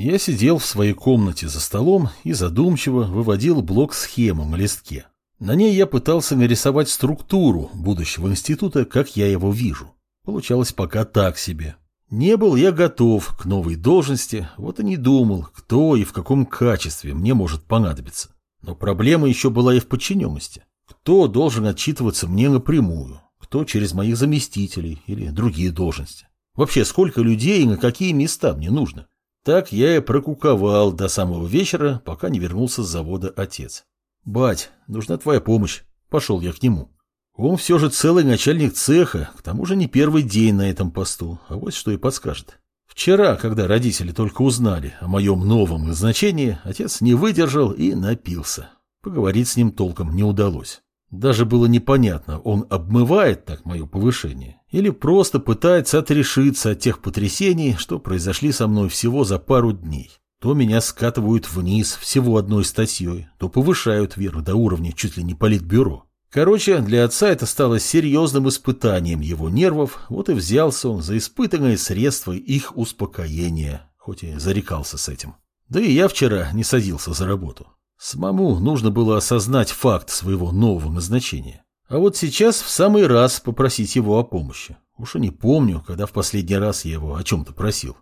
Я сидел в своей комнате за столом и задумчиво выводил блок-схему на листке. На ней я пытался нарисовать структуру будущего института, как я его вижу. Получалось пока так себе. Не был я готов к новой должности, вот и не думал, кто и в каком качестве мне может понадобиться. Но проблема еще была и в подчиненности. Кто должен отчитываться мне напрямую, кто через моих заместителей или другие должности. Вообще, сколько людей и на какие места мне нужно. Так я и прокуковал до самого вечера, пока не вернулся с завода отец. «Бать, нужна твоя помощь». Пошел я к нему. Он все же целый начальник цеха, к тому же не первый день на этом посту, а вот что и подскажет. Вчера, когда родители только узнали о моем новом назначении, отец не выдержал и напился. Поговорить с ним толком не удалось. Даже было непонятно, он обмывает так мое повышение или просто пытается отрешиться от тех потрясений, что произошли со мной всего за пару дней. То меня скатывают вниз всего одной статьей, то повышают вверх до уровня чуть ли не политбюро. Короче, для отца это стало серьезным испытанием его нервов, вот и взялся он за испытанные средства их успокоения, хоть и зарекался с этим. Да и я вчера не садился за работу. Самому нужно было осознать факт своего нового назначения. А вот сейчас в самый раз попросить его о помощи. Уж и не помню, когда в последний раз я его о чем-то просил.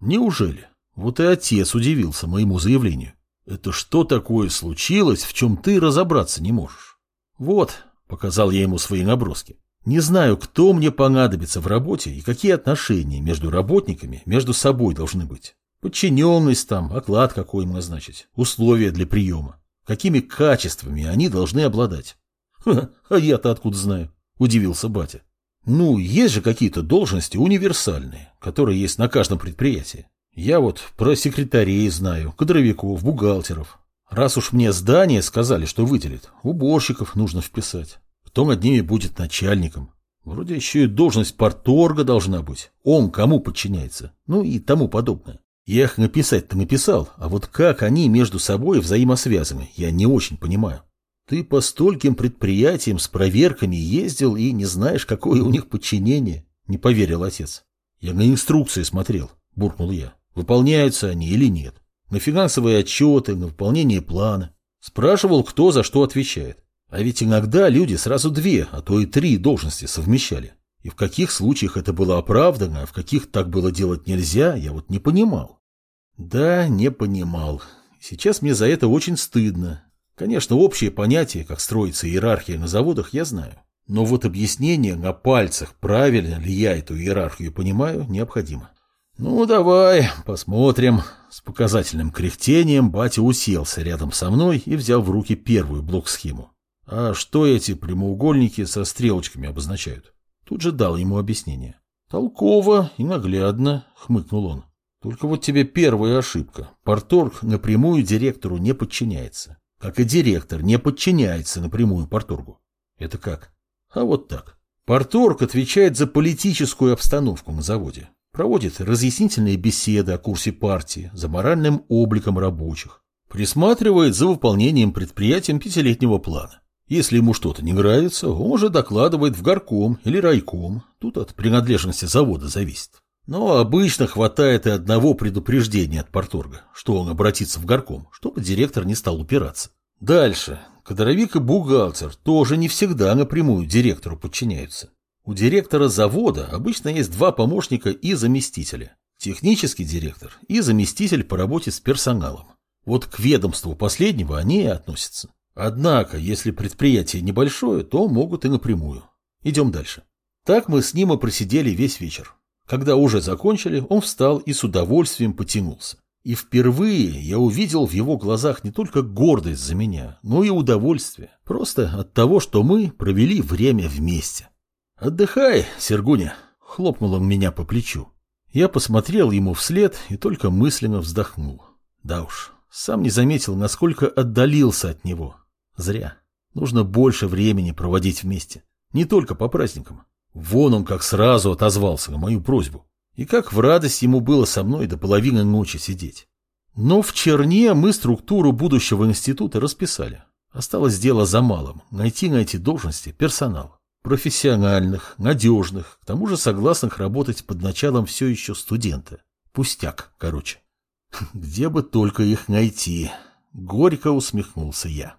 Неужели? Вот и отец удивился моему заявлению. Это что такое случилось, в чем ты разобраться не можешь? Вот, показал я ему свои наброски. Не знаю, кто мне понадобится в работе и какие отношения между работниками между собой должны быть. Подчиненность там, оклад какой им назначить, условия для приема. Какими качествами они должны обладать. Ха, а я-то откуда знаю, удивился батя. Ну, есть же какие-то должности универсальные, которые есть на каждом предприятии. Я вот про секретарей знаю, кадровиков, бухгалтеров. Раз уж мне здание сказали, что выделят, уборщиков нужно вписать. Кто над ними будет начальником? Вроде еще и должность порторга должна быть. Он кому подчиняется? Ну и тому подобное. Я их написать-то написал, а вот как они между собой взаимосвязаны, я не очень понимаю. Ты по стольким предприятиям с проверками ездил и не знаешь, какое у них подчинение, не поверил отец. Я на инструкции смотрел, буркнул я. Выполняются они или нет. На финансовые отчеты, на выполнение плана. Спрашивал, кто за что отвечает. А ведь иногда люди сразу две, а то и три должности совмещали. И в каких случаях это было оправдано, а в каких так было делать нельзя, я вот не понимал. Да, не понимал. Сейчас мне за это очень стыдно. Конечно, общее понятие, как строится иерархия на заводах, я знаю. Но вот объяснение на пальцах, правильно ли я эту иерархию понимаю, необходимо. «Ну, давай, посмотрим». С показательным кряхтением батя уселся рядом со мной и взял в руки первую блок-схему. «А что эти прямоугольники со стрелочками обозначают?» Тут же дал ему объяснение. «Толково и наглядно», — хмыкнул он. «Только вот тебе первая ошибка. Порторг напрямую директору не подчиняется. Как и директор не подчиняется напрямую порторгу. Это как? А вот так. Порторг отвечает за политическую обстановку на заводе. Проводит разъяснительные беседы о курсе партии, за моральным обликом рабочих. Присматривает за выполнением предприятием пятилетнего плана. Если ему что-то не нравится, он уже докладывает в горком или райком. Тут от принадлежности завода зависит. Но обычно хватает и одного предупреждения от порторга, что он обратится в горком, чтобы директор не стал упираться. Дальше. Кадровик и бухгалтер тоже не всегда напрямую директору подчиняются. У директора завода обычно есть два помощника и заместителя. Технический директор и заместитель по работе с персоналом. Вот к ведомству последнего они и относятся. Однако, если предприятие небольшое, то могут и напрямую. Идем дальше. Так мы с ним и просидели весь вечер. Когда уже закончили, он встал и с удовольствием потянулся. И впервые я увидел в его глазах не только гордость за меня, но и удовольствие. Просто от того, что мы провели время вместе. «Отдыхай, Сергуня!» — хлопнул он меня по плечу. Я посмотрел ему вслед и только мысленно вздохнул. Да уж, сам не заметил, насколько отдалился от него. Зря. Нужно больше времени проводить вместе. Не только по праздникам. Вон он как сразу отозвался на мою просьбу. И как в радость ему было со мной до половины ночи сидеть. Но в черне мы структуру будущего института расписали. Осталось дело за малым – найти на эти должности персонал. Профессиональных, надежных, к тому же согласных работать под началом все еще студента. Пустяк, короче. Где бы только их найти? Горько усмехнулся я.